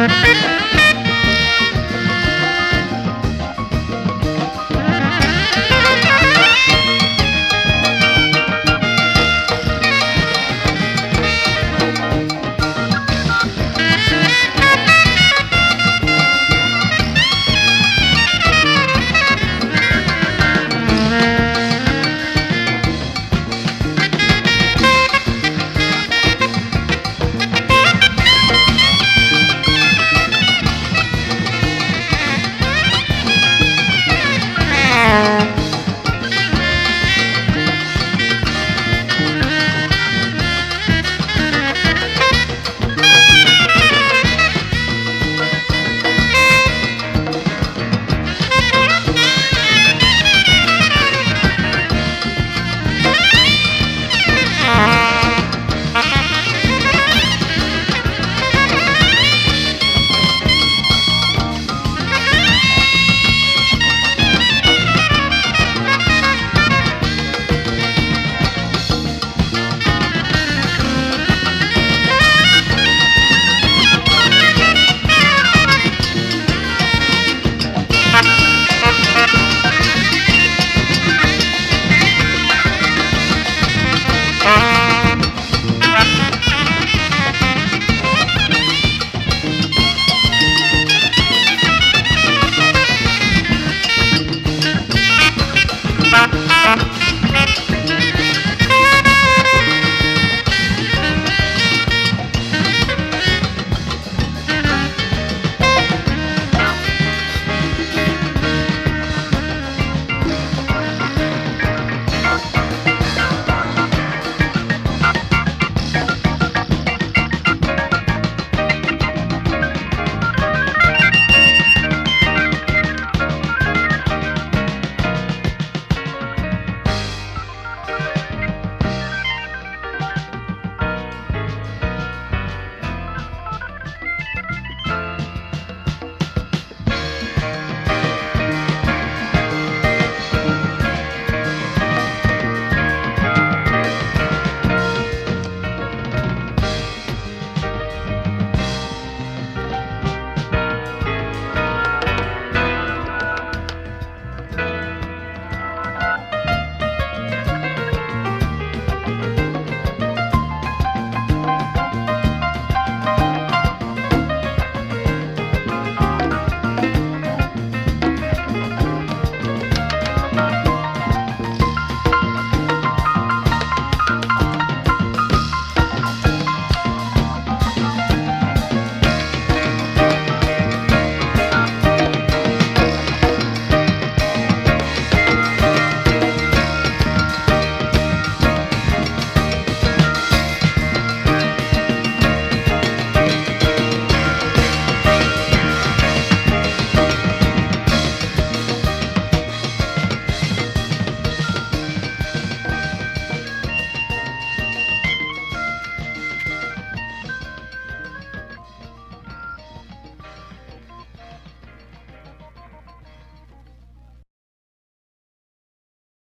Música